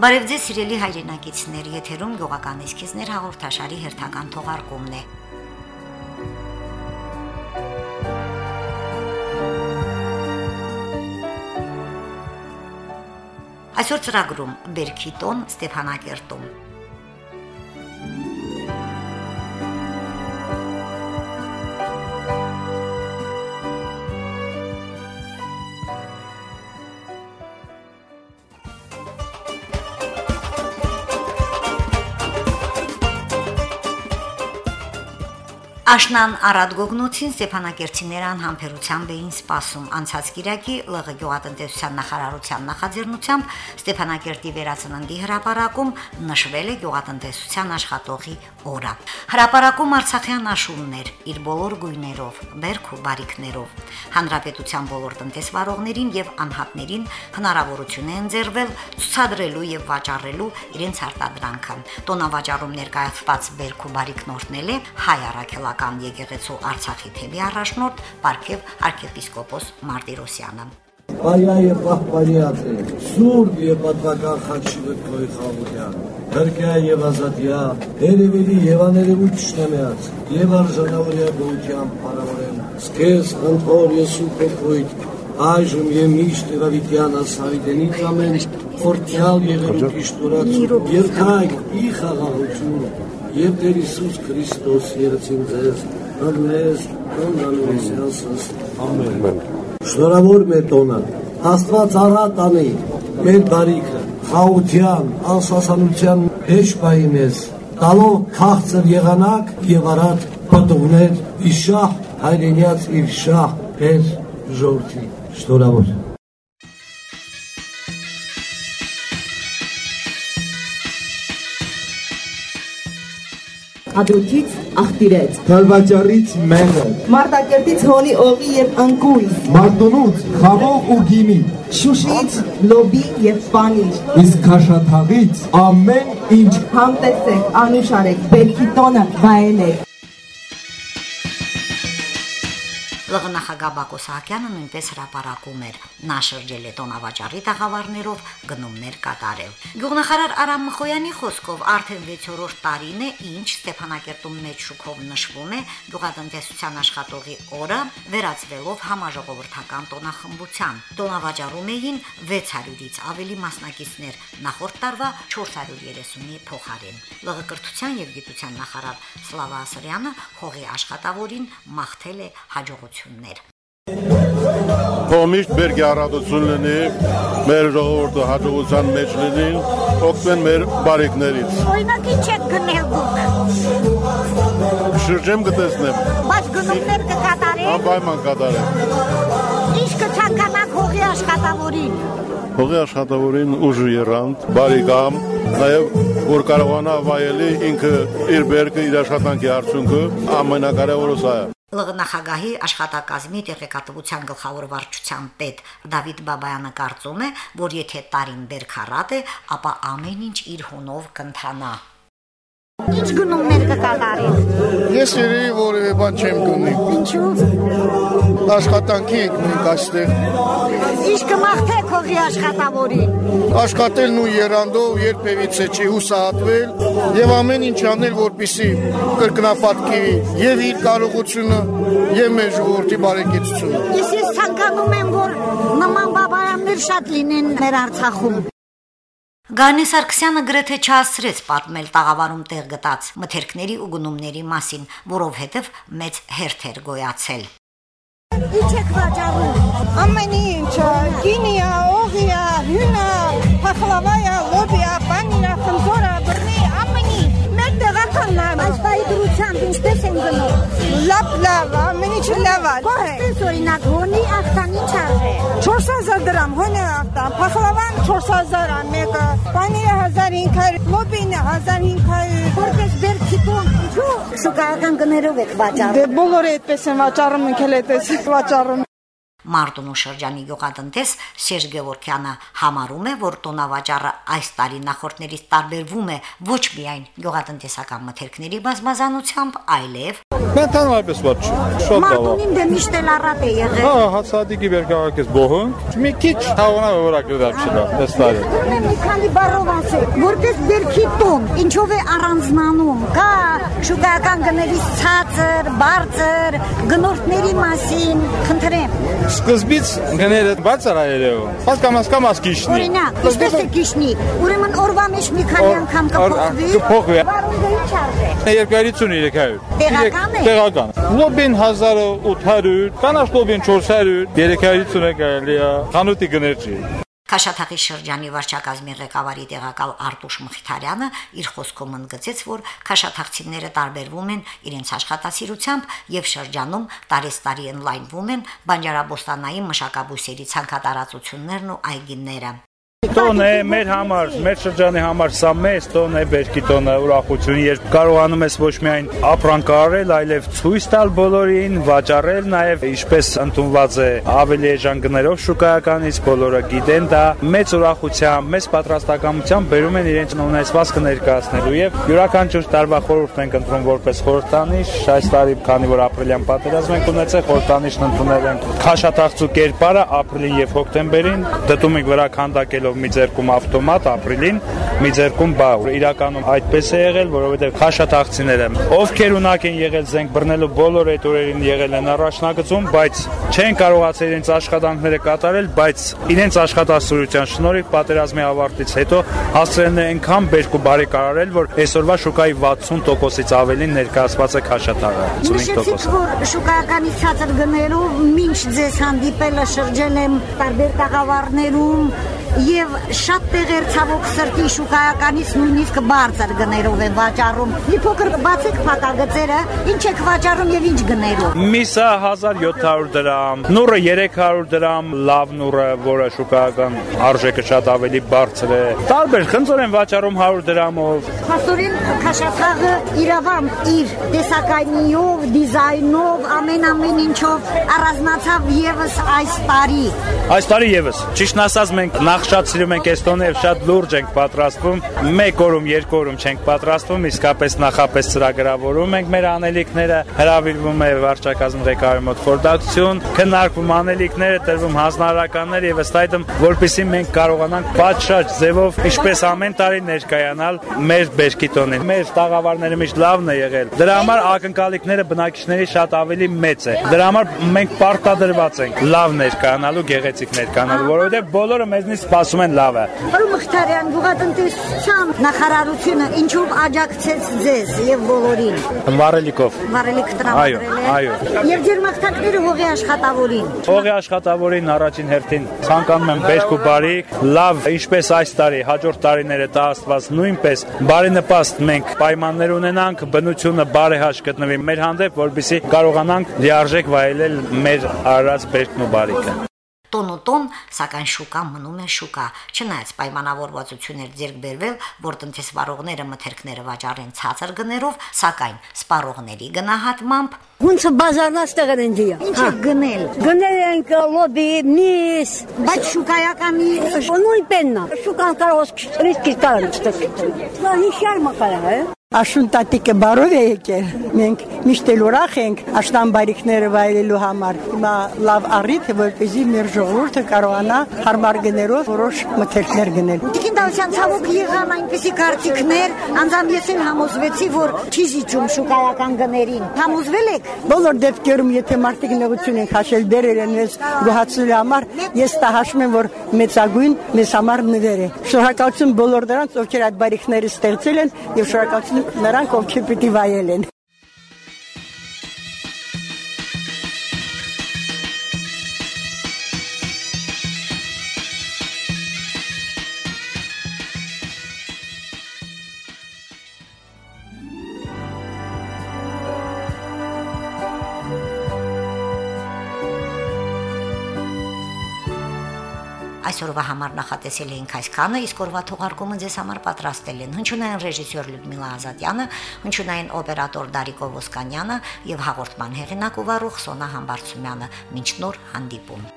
Բարև ձեզ սիրելի հայրենակիցներ, եթերում գյուղական իսկիզներ հաղորդաշարի հերթական թողարկումն է։ Այսօր ծրագրում Բերքի տոն Ստեփանակերտում Աշնան Արադ Գոգնոցին Ստեփանակերտիները անհամբերությամբ էին սպասում. Անցած Կիրակի ԼՂ գյուղատնտեսության նախարարության նախաձեռնությամբ Ստեփանակերտի վերածննդի հրապարակում նշվել է գյուղատնտեսության աշխատողի օրը։ Հրապարակում Արցախյան աշուններ իր բոլոր գույներով, բերք ու բարիկներով հանրապետության բոլոր տնտեսվարողներին եւ անհատներին հնարավորություն է ընձեռվել ցուցադրելու եւ վաճառելու իրենց արտադրանքը։ Տոնավաճառում ներկայացված բերք ու բարիկնորդնել է հայ առաքելական Հայկական եկեղեցու Արցախի թեմի առաջնորդ Պարքև arczepiskopos Մարտիրոսյանը։ Բարյա եւ պահպանյացե, սուրբ եւ պատվական խաչի քոյ խաղության, Թուրքիա եւ Ազատիա, Երևելի եւ աներևույթ ճշտամիած եւ արժանավորյա գույքիամ փառավորեմ։ Սկես ընթոր Եսու քոյտ, այժմ եւ միշտ իրավիտյան ասավիտենի ամեն խորտյալ եղերուկի շնորհացու, երկայք ի խաղաղություն եւ Տեր Հիսուս Քրիստոս երեցին ձեզ, անմեզ, անանուեսիասս, ամեն։ Շնորհավոր մեր տոնը, Աստված առա տանի, մեր բարիքը, խաղության, անսասանության հեշ բայի մեզ, տալով քաղցր եղանակ եւ արատ պատուղներ իշահ հայրենյաց իր շահ մեր ժողովրդի։ Շնորհավոր։ Ադրուտից աղտիրեց, Գալվաճարից մեղը, Մարտակերտից հոնի օղի եւ անկույս, Մարտունուց խաղող ու գինի, Շուշից լոբի եւ պանիր։ իսկ քաշաթաղից ամեն ինչ Համտեսեք, անուշարեք, բերքի տոնը վայելեք։ Լղնախագահ Բակո Սահակյանը նույնպես հրապարակում էր։ Նա շրջել է տոնավաճառի տաղավարներով գնումներ կատարել։ Գյուղնախարար Արամ Մխոյանի խոսքով արդեն 6-րդ տարին է, ինչ Ստեփանակերտում մեծ շուկով նշվում է գյուղատնտեսության աշխատողի օրը, վերածվելով համաժողովրդական տոնախմբության։ Տոնավաճառում էին 600-ից ավելի մասնակիցներ, նախորդ տարվա 430-ի փոխարեն։ ԼՂ կրթության եւ գիտության նախարար Սլավա Ասրյանը հողի աշխատավորին մաղթել է հաջողություն հաջողություններ։ Կոմիշտ բերքի առատություն լինի, մեր ժողովուրդը հաջողության մեջ լինին, օգտվեն մեր բարեկներից։ Օրինակի չեք գնել դուք։ Շրջեմ կտեսնեմ։ Բայց գնումներ կկատարեք։ Անպայման կատարեմ։ Ինչ կցանկանաք հողի աշխատավորին։ Հողի աշխատավորին ուժ երանտ, բարեկամ, նաև որ կարողանա վայելի ինքը իր բերքը իր աշխատանքի արդյունքը ամենակարևորը սա է։ ԼՂ նախագահի աշխատակազմի տեղեկատվության գլխավոր վարչության պետ Դավիթ Բաբայանը կարծում է, որ եթե տարին բերքարատ է, ապա ամեն ինչ իր հունով կընթանա։ Ինչ գնումներ կկատարեք։ Ես երևի որևէ բան չեմ գնի։ Ինչու։ Աշխատանքի ենք մենք այստեղ։ Ինչ կմաղթեք հողի աշխատավորին։ Աշխատելն ու երանդով երբևիցե չի հուսահատվել եւ ամեն ինչ անել, որպիսի կրկնապատկի եւ իր կարողությունը եւ մեր ժողովրդի բարեկեցությունը։ Ես ես ցանկանում եմ, որ նման բաբայաններ շատ լինեն մեր Արցախում։ Գանի Սարգսյանը գրեթե չհասցրեց պատմել տաղավարում տեղ գտած մթերքների ու գնումների մասին, որովհետև մեծ հերթ էր գոյացել։ Ինչ եք վաճառում։ Ամեն ինչ, գինիա, օղիա, հյունա, փախլավայա, լոբիա, է։ Ո՞նց օրինակ հոնի ախտան ինչ արժե։ 4000 դրամ հոնը ախտան, փախլավան 4000 է մեկը, պանիրը 1500, լոբինը 1500։ Որպես բերքի տոն, ինչու շուկայական գներով եք վաճառում։ Դե բոլորը այդպես են վաճառում, ինքն էլ այդպես վաճառում։ Մարտունու շրջանի գյուղատնտես Սերժ Գևորքյանը համարում է, որ տոնավաճառը այս տարի նախորդներից տարբերվում է ոչ միայն գյուղատնտեսական մթերքների բազմազանությամբ, այլև Մենթան այդպես ված չի։ Շատ լավ։ Մարտունին դե միշտ էլ առատ է եղել։ Հա, հացադիկի վերկաղակես բոհոնք։ Մի քիչ հավանա որ ակրդա չլա, տեստարի։ Ուրեմն մի քանի բառով ասեք, որպես դերքի տոն, ինչով է առանձնանում։ Կա շուկայական գների ցածր, բարձր, գնորդների մասին, խնդրեմ։ Սկզբից գները բարձր ա երևում։ Հասկամաս կամաս քիչնի։ Օրինակ, ինչպես է կիշնի, ուրեմն օրվա մեջ մի քանի անգամ կփոխվի։ կփոխվի։ Վարունգը ինչ արժե։ 25300։ Տեղական է։ Տեղական։ Լոբին 1800, կանաչ լոբին 400, 350-ը կարելի է խանութի գներ չի։ Քաշաթաղի շրջանի վարչակազմի ղեկավարի տեղակալ Արտուշ Մխիթարյանը իր խոսքում ընդգծեց, որ քաշաթաղցիները տարբերվում են իրենց աշխատասիրությամբ եւ շրջանում տարեստարի ընլայնվում են բանջարաբոստանային մշակաբույսերի ցանկատարածություններն ու այգիները։ Տոն է մեր համար, մեր շրջանի համար սա մեծ տոն է, բերքի տոնը ուրախություն, երբ կարողանում ես ոչ միայն ապրանքարել, այլև ցույց տալ բոլորին, վաճառել, նաև ինչպես ընդունված է ավելի էժան գներով շուկայականից, բոլորը գիտեն դա, մեծ ուրախությամբ, մեծ պատրաստակամությամբ բերում են իրենց ունեցվածքը ներկայացնելու եւ յուրաքանչյուր տարվա խորհուրդ ենք ընտրում որպես խորհրդանիշ, այս տարի քանի որ ապրիլյան պատերազմ ենք ունեցել, խորհրդանիշն ընդունել ենք Խաշաթաղցու կերպարը ապրիլին եւ հոկտեմբերին, դտում ենք վրա քանդակելով մի ձերքում ավտոմատ ապրիլին, մի ձերքում բաղ։ Իրականում այդպես է եղել, որովհետեւ Խաշաթաղցիները ովքեր ունակ են եղել զենք բռնելու բոլոր այդ օրերին եղել են առաջնագծում, բայց չեն կարողացել իրենց աշխատանքները կատարել, բայց իրենց աշխատասիրության շնորհիվ պատերազմի ավարտից հետո հասցրել են այնքան բերք ու բարեկարարել, որ այսօրվա շուկայի 60%-ից ավելին ներկայացված է Խաշաթաղը, Նշեցիք, 55%։ որ շուկայականի ցածր գներով մինչ ձեզ հանդիպելը շրջել եմ տարբեր տաղավարներում եւ շատ տեղեր ցավոք սրտի շուկայականից նույնիսկ բարձր գներով են վաճառում։ Մի փոքր բացեք փակագծերը, ինչ եք վաճառում եւ ինչ գներով։ Միսը 1700 դրամ, նուրը 300 դրամ, լավ նուրը, որը շուկայական արժեքը շատ ավելի բարձր է։ Տարբեր խնձոր են վաճառում 100 դրամով։ Փաստորեն քաշաթաղը իրավամբ իր տեսակայնիով, դիզայնով, ամեն ամեն ինչով առանձնացավ եւս այս տարի։ Այս տարի եւս ճիշտն ասած մենք նախ շատ սիրում ենք տոնը եւ շատ լուրջ ենք պատրաստվում։ Մեկ օրում, երկու օրում չենք պատրաստվում, իսկապես նախապես ծրագրավորում ենք մեր անելիքները, հրավիրվում է վարչակազմ ղեկավարի մոտ խորհրդակցություն, քննարկվում անելիքները, տրվում հանձնարարականներ եւ ըստ այդմ, որpիսի մենք կարողանանք պատշաճ ձևով, ինչպես ամեն տարի ներկայանալ մեր բերքի տոնին։ Մեր տաղավարները միշտ լավն է եղել։ Դրա համար ակնկալիքները բնակիչների շատ ավելի մեծ է։ Դրա համար մենք պարտադրված ենք լավ ներկայանալու, գեղեցիկ ներկայանալու, որովհետեւ բոլորը մեզնից սպասում են լավը։ Պարոն Մխիթարյան, գյուղատնտեսության նախարարությունը ինչով աջակցեց ձեզ եւ բոլորին։ Վարելիքով։ Վարելիք Այո, տրամադրել է։ այո։ Եվ ձեր մաղթանքները հողի աշխատավորին։ Ողի աշխատավորին առաջին հերթին ցանկանում եմ բերք ու բարիք, լավ, ինչպես այս տարի, հաջորդ տարիները տա Աստված նույնպես բարենպաստ մենք պայմաններ ունենանք, բնությունը բարեհաշ գտնվի մեր հանդեպ, որբիսի կարողանանք լիարժեք վայելել մեր արած բերքն ու բարիքը։ Տոն ու տոն, սակայն շուկա մնում է շուկա։ Չնայած պայմանավորվածություններ ձեռք բերվել, որ տնտեսվարողները մթերքները վաճառեն ցածր գներով, սակայն սպառողների գնահատմամբ Ոնց բազարնաց տեղեր են դիա։ Ինչ եք գնել։ Գնել ենք լոբի, միս, Բայց շուկայականի նույնպեննա։ Շուկան կարող է ռիսկի տալ չտեսնի։ Նա հիշյալ մակարա է։ Աշուն տատիկը բարով է եկել։ Մենք միշտ էլ ուրախ ենք աշտան բարիքները վայելելու համար։ Հիմա լավ առիթ է, որպեսզի մեր ժողովուրդը կարողանա հարմար գներով որոշ մթերքներ գնել։ Տիկին Դավթյան ցավոք եղան այնպեսի կարծիքներ, անձամբ ես էլ համոզվեցի, որ չի զիջում շուկայական գներին։ Համոզվել եք։ Բոլոր դեպքերում, եթե մարդիկ նեղություն են քաշել դերեր են մեզ գոհացնելու համար, ես դա հաշվում եմ, որ մեծագույն մեզ համար նվեր է։ Շնորհակալություն բոլոր նրանց, ովքեր այդ բարիքները ստեղծել են, եւ շնորհակալություն նրանք, ովքեր պիտի վայելեն։ Այսօրվա համար նախատեսել էինք այսքանը, իսկ օրվա թողարկումը ձեզ համար պատրաստել են հնչյունային ռեժիսոր Լյուդմիլա Ազատյանը, հնչյունային օպերատոր Դարիկո Ոսկանյանը եւ հաղորդման հեղինակ ու վարող Սոնա Համբարձումյանը։ Մինչ նոր հանդիպում։